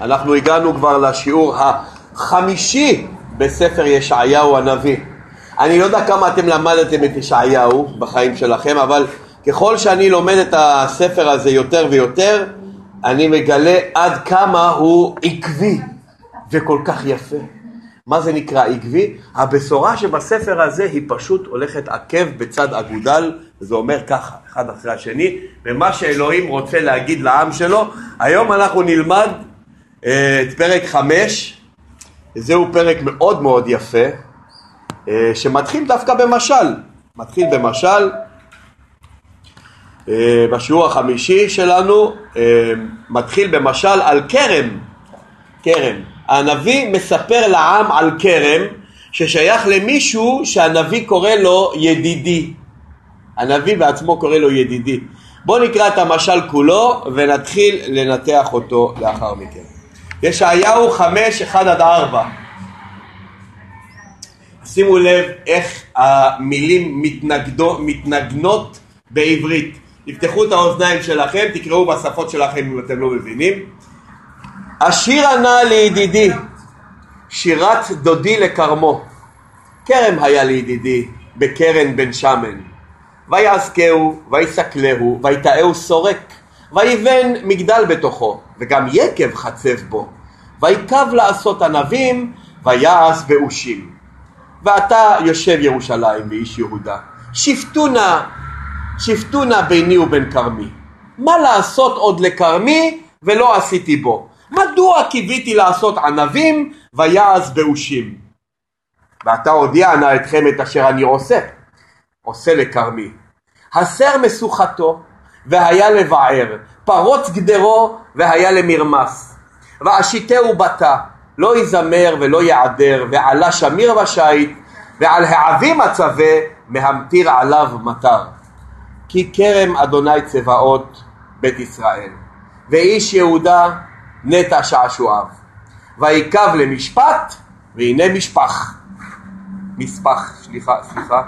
אנחנו הגענו כבר לשיעור החמישי בספר ישעיהו הנביא. אני לא יודע כמה אתם למדתם את ישעיהו בחיים שלכם, אבל ככל שאני לומד את הספר הזה יותר ויותר, אני מגלה עד כמה הוא עקבי וכל כך יפה. מה זה נקרא עקבי? הבשורה שבספר הזה היא פשוט הולכת עקב בצד אגודל, זה אומר ככה, אחד אחרי השני, ומה שאלוהים רוצה להגיד לעם שלו, היום אנחנו נלמד את פרק חמש, זהו פרק מאוד מאוד יפה, אה, שמתחיל דווקא במשל, מתחיל במשל, אה, בשיעור החמישי שלנו, מתחיל במשל על כרם, כרם. הנביא מספר לעם על כרם ששייך למישהו שהנביא קורא לו ידידי. הנביא בעצמו קורא לו ידידי. בואו נקרא את המשל כולו ונתחיל לנתח אותו לאחר מכן. ישעיהו חמש, אחד עד ארבע. שימו לב איך המילים מתנגדו, מתנגנות בעברית. תפתחו את האוזניים שלכם, תקראו בשפות שלכם אם אתם לא מבינים. השירה נא לידידי, שירת דודי לכרמו. כרם היה לידידי, בקרן בן שמן. ויעזקהו, ויסקלהו, ויטעהו סורק, ויבן מגדל בתוכו, וגם יקב חצב בו. ויקב לעשות ענבים, ויעש באושים. ואתה יושב ירושלים ואיש יהודה, שפטו נא, שפטו נא ביני ובין כרמי. מה לעשות עוד לכרמי ולא עשיתי בו? מדוע קיוויתי לעשות ענבים ויעז באושים? ועתה הודיע נא אתכם את אשר אני עושה, עושה לכרמי. הסר משוכתו והיה לבער, פרוץ גדרו והיה למרמס. ואשיתהו בתא, לא יזמר ולא יעדר, ועלה שמיר ושיט, ועל העבים הצווה, מהמטיר עליו מטר. כי כרם אדוני צבאות בית ישראל, ואיש יהודה נטע שעשועיו. ויקב למשפט, והנה משפח. מספח, סליחה, סליחה.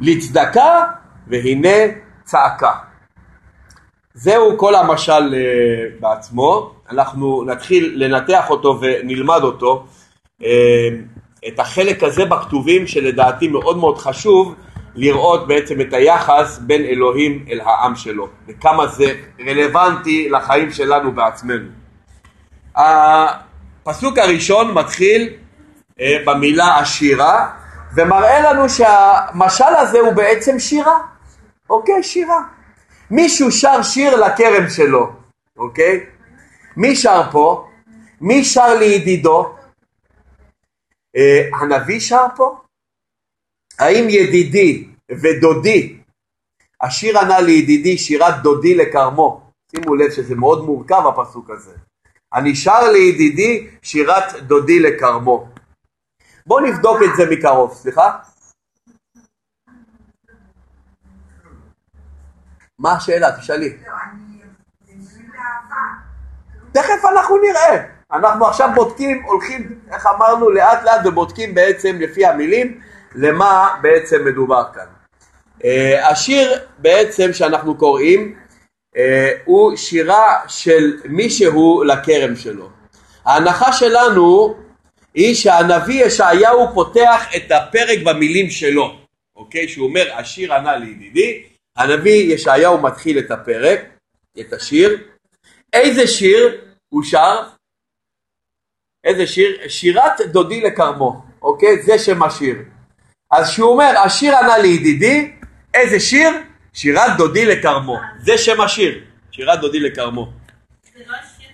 לצדקה, והנה צעקה. זהו כל המשל uh, בעצמו, אנחנו נתחיל לנתח אותו ונלמד אותו, uh, את החלק הזה בכתובים שלדעתי מאוד מאוד חשוב לראות בעצם את היחס בין אלוהים אל העם שלו וכמה זה רלוונטי לחיים שלנו בעצמנו. הפסוק הראשון מתחיל uh, במילה עשירה ומראה לנו שהמשל הזה הוא בעצם שירה, אוקיי? שירה. מישהו שר שיר לכרם שלו, אוקיי? מי שר פה? מי שר לידידו? אה, הנביא שר פה? האם ידידי ודודי, השיר ענה לידידי שירת דודי לכרמו, שימו לב שזה מאוד מורכב הפסוק הזה, אני שר לידידי שירת דודי לכרמו. בואו נבדוק את זה מקרוב, סליחה? מה השאלה? תשאלי. תכף אנחנו נראה. אנחנו עכשיו בודקים, הולכים, איך אמרנו, לאט לאט ובודקים בעצם לפי המילים למה בעצם מדובר כאן. Uh, השיר בעצם שאנחנו קוראים uh, הוא שירה של מישהו לכרם שלו. ההנחה שלנו היא שהנביא ישעיהו פותח את הפרק במילים שלו, אוקיי? שהוא אומר השיר ענה לידידי הנביא ישעיהו מתחיל את הפרק, את השיר. איזה שיר הוא שר? איזה שיר? שירת דודי לכרמו, אוקיי? זה שם השיר. אז שהוא אומר, השיר ענה לידידי, איזה שיר? שירת דודי לכרמו. זה שם השיר, שירת דודי לכרמו. זה לא השיר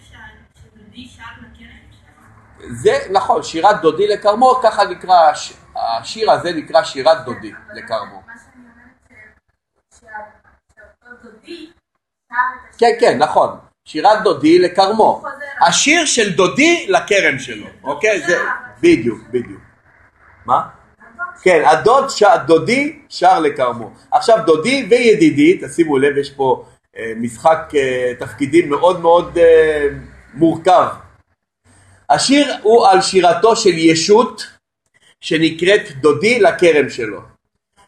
שדודי שר לכרם? זה נכון, שירת דודי לכרמו, ככה נקרא, השיר הזה נקרא שירת דודי לכרמו. כן, כן, נכון. שירת דודי לכרמו. השיר של דודי לכרם שלו, אוקיי? זה, בדיוק, בדיוק. מה? כן, הדוד, ש... דודי שר לכרמו. עכשיו דודי וידידי, תשימו לב, יש פה אה, משחק אה, תפקידים מאוד מאוד אה, מורכב. השיר הוא על שירתו של ישות שנקראת דודי לכרם שלו.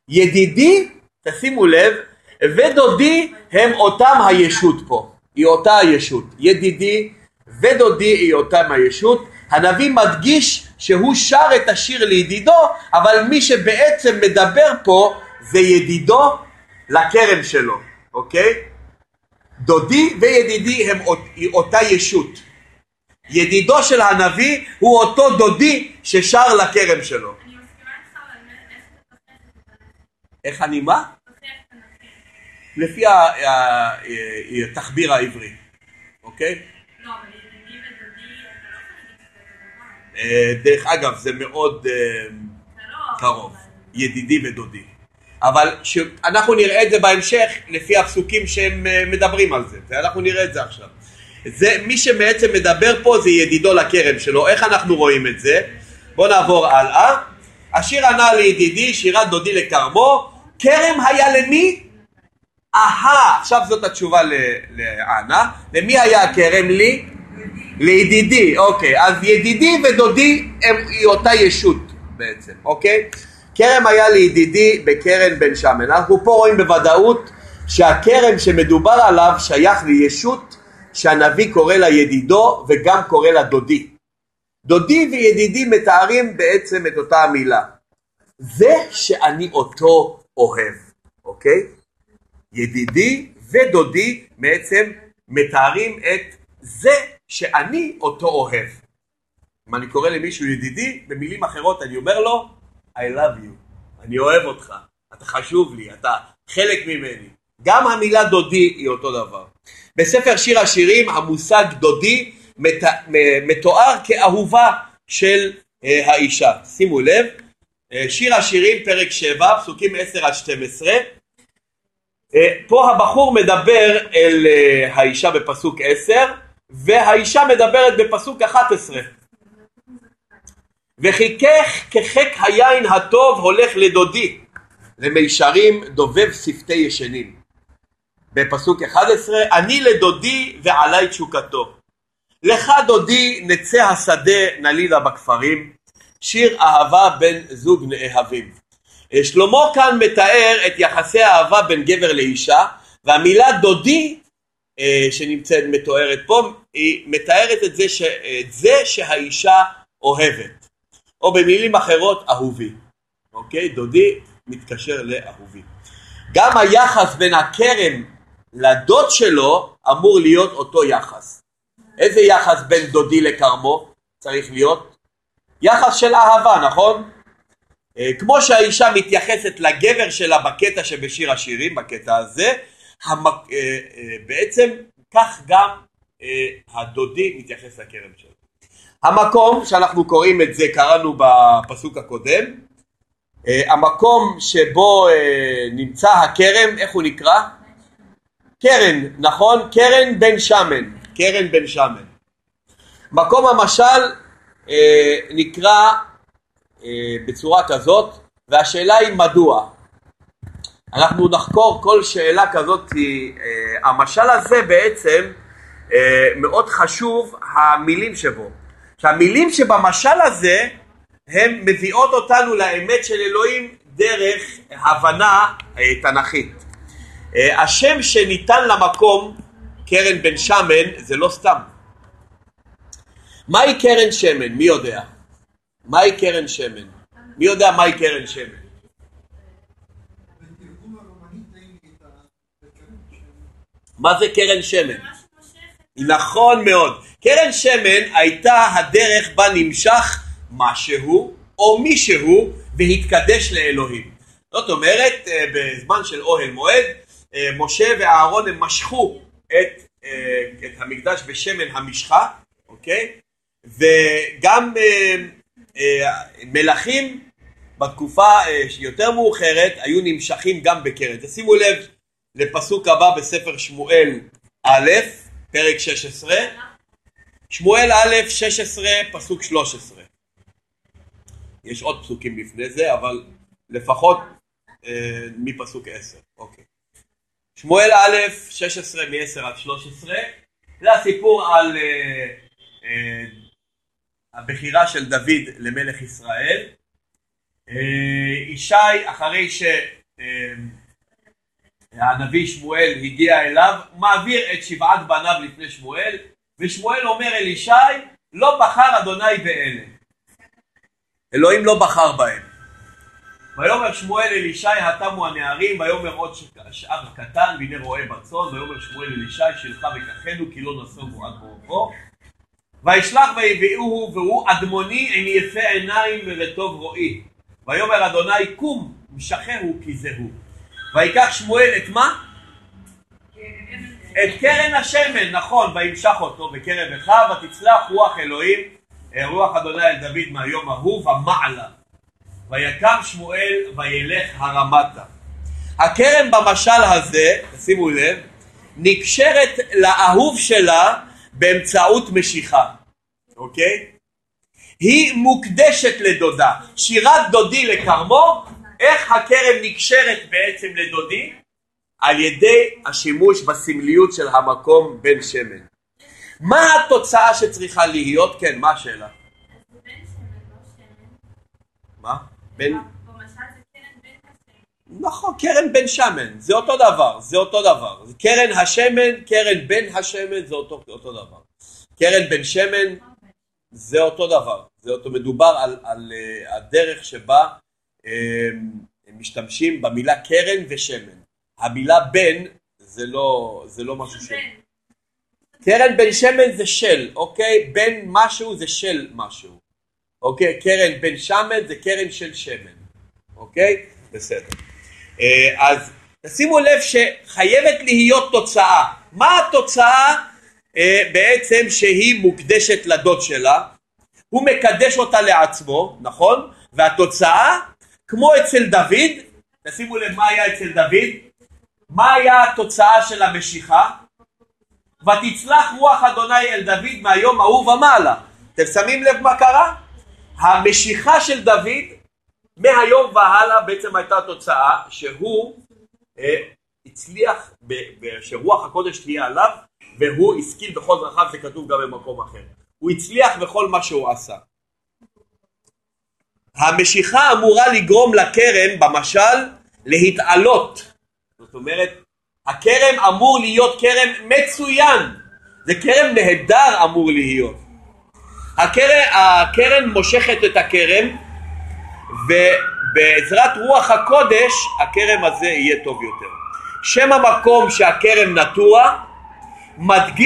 ידידי, תשימו לב, ודודי הם אותם הישות פה, היא אותה הישות. ידידי ודודי היותם הישות. הנביא מדגיש שהוא שר את השיר לידידו, אבל מי שבעצם מדבר פה זה ידידו לכרם שלו, אוקיי? דודי וידידי הם אותה ישות. ידידו של הנביא הוא אותו דודי ששר לכרם שלו. איך אני מה? לפי התחביר העברי, אוקיי? לא, אה, דרך אגב, זה מאוד אה, לא קרוב, ידידי ודודי. אבל אנחנו נראה את זה בהמשך לפי הפסוקים שהם אה, מדברים על זה, ואנחנו נראה את זה עכשיו. זה, מי שבעצם מדבר פה זה ידידו לכרם שלו, איך אנחנו רואים את זה? בואו נעבור הלאה. השיר ענה לידידי, שירת דודי לכרמו, כרם היה למי? אהה, עכשיו זאת התשובה לאנה, למי היה הכרם לי? לידידי, אוקיי, אז ידידי ודודי הם אותה ישות בעצם, אוקיי? כרם היה לידידי בקרן בן שמן. אנחנו פה רואים בוודאות שהכרם שמדובר עליו שייך לישות שהנביא קורא לה ידידו וגם קורא לה דודי. דודי וידידי מתארים בעצם את אותה המילה. זה שאני אותו אוהב, אוקיי? ידידי ודודי בעצם מתארים את זה שאני אותו אוהב. אם אני קורא למישהו ידידי, במילים אחרות אני אומר לו, I love you, אני אוהב אותך, אתה חשוב לי, אתה חלק ממני. גם המילה דודי היא אותו דבר. בספר שיר השירים המושג דודי מת... מתואר כאהובה של אה, האישה. שימו לב, אה, שיר השירים פרק 7 פסוקים 10 עד 12 אה, פה הבחור מדבר אל אה, האישה בפסוק 10 והאישה מדברת בפסוק 11 וחיכך כחק היין הטוב הולך לדודי למישרים דובב שפתי ישנים. בפסוק 11 אני לדודי ועלי תשוקתו. לך דודי נצא השדה נלילה בכפרים שיר אהבה בין זוג נאהבים שלמה כאן מתאר את יחסי האהבה בין גבר לאישה והמילה דודי אה, שנמצאת מתוארת פה, היא מתארת את זה, ש, את זה שהאישה אוהבת, או במילים אחרות אהובי, אוקיי? דודי מתקשר לאהובי. גם היחס בין הכרם לדוד שלו אמור להיות אותו יחס. איזה יחס בין דודי לכרמו צריך להיות? יחס של אהבה, נכון? אה, כמו שהאישה מתייחסת לגבר שלה בקטע שבשיר השירים, בקטע הזה, המק... אה, אה, בעצם כך גם הדודי מתייחס לכרם שלו. המקום שאנחנו קוראים את זה קראנו בפסוק הקודם המקום שבו נמצא הכרם איך הוא נקרא? קרן נכון? קרן בן שמן קרן בן שמן מקום המשל נקרא בצורה כזאת והשאלה היא מדוע אנחנו נחקור כל שאלה כזאת אה, המשל הזה בעצם אה, מאוד חשוב המילים שבו. שהמילים שבמשל הזה הן מביאות אותנו לאמת של אלוהים דרך הבנה אה, תנכית. אה, השם שניתן למקום קרן בן שמן זה לא סתם. מהי קרן שמן? מי יודע? מהי קרן שמן? מי יודע מהי קרן שמן? מה זה קרן שמן? נכון מאוד. קרן שמן הייתה הדרך בה נמשך משהו או מישהו והתקדש לאלוהים. זאת אומרת, אה, בזמן של אוהל מועד, אה, משה ואהרון הם משכו את, אה, את המקדש בשמן המשחה, אוקיי? וגם מלכים בתקופה יותר מאוחרת היו נמשכים גם בקרן. תשימו לב לפסוק הבא בספר שמואל א', פרק 16, שמואל א', 16, פסוק 13. יש עוד פסוקים לפני זה, אבל לפחות אה, מפסוק 10. אוקיי. שמואל א', 16, מ-10 עד 13, זה הסיפור על אה, אה, הבחירה של דוד למלך ישראל. אה, ישי, אחרי ש... אה, שמואל הגיע אליו, מעביר את שבעת בניו לפני שמואל, ושמואל אומר אלישי, לא בחר אדוני באלה. אלוהים לא בחר בהם. ויאמר שמואל אלישי התמו הנערים, ויאמר עוד שאר קטן, והנה רועה בצאן, ויאמר שמואל אלישי שלך וקחנו כי לא נסוגו עד ברוכו. וישלח ויביאוהו והוא אדמוני עם יפה עיניים ולטוב רואי. ויאמר אדוני קום משחררו כי זה הוא. ויקח שמואל את מה? את קרן השמן, נכון, וימשך אותו בקרב אחיו, ותצלח רוח אלוהים, רוח אדוני אל דוד מהיום ההוא ומעלה. ויקם שמואל וילך הרמתה. הכרם במשל הזה, שימו לב, נקשרת לאהוב שלה באמצעות משיכה, אוקיי? היא מוקדשת לדודה. שירת דודי לכרמו, איך הכרם נקשרת בעצם לדודי? על ידי השימוש בסמליות של המקום בין שמן. מה התוצאה שצריכה להיות? כן, מה השאלה? מה? בין... נכון, קרן בן שמן, זה אותו דבר, זה אותו דבר. קרן השמן, קרן בן השמן, זה אותו, אותו דבר. קרן בן שמן, זה אותו דבר. זה אותו מדובר על, על uh, הדרך שבה uh, משתמשים במילה קרן ושמן. המילה בן זה לא, זה לא משהו ש... קרן בן שמן זה של, אוקיי? בן משהו זה של משהו. אוקיי? קרן בן שמן זה קרן של שמן. אוקיי? בסדר. אה, אז תשימו לב שחייבת להיות תוצאה. מה התוצאה אה, בעצם שהיא מוקדשת לדוד שלה? הוא מקדש אותה לעצמו, נכון? והתוצאה, כמו אצל דוד, תשימו לב מה היה אצל דוד, מה היה התוצאה של המשיכה? ותצלח רוח אדוני אל דוד מהיום ההוא ומעלה. אתם שמים לב מה קרה? המשיכה של דוד מהיום והלאה בעצם הייתה תוצאה שהוא אה, הצליח, שרוח הקודש תהיה עליו והוא השכיל בכל דרכיו, זה כתוב גם במקום אחר. הוא הצליח בכל מה שהוא עשה. המשיכה אמורה לגרום לכרם, במשל, להתעלות. זאת אומרת, הכרם אמור להיות כרם מצוין. זה כרם נהדר אמור להיות. הכרם, הכרם מושכת את הכרם, ובעזרת רוח הקודש הכרם הזה יהיה טוב יותר. שם המקום שהכרם נטוע מדגיש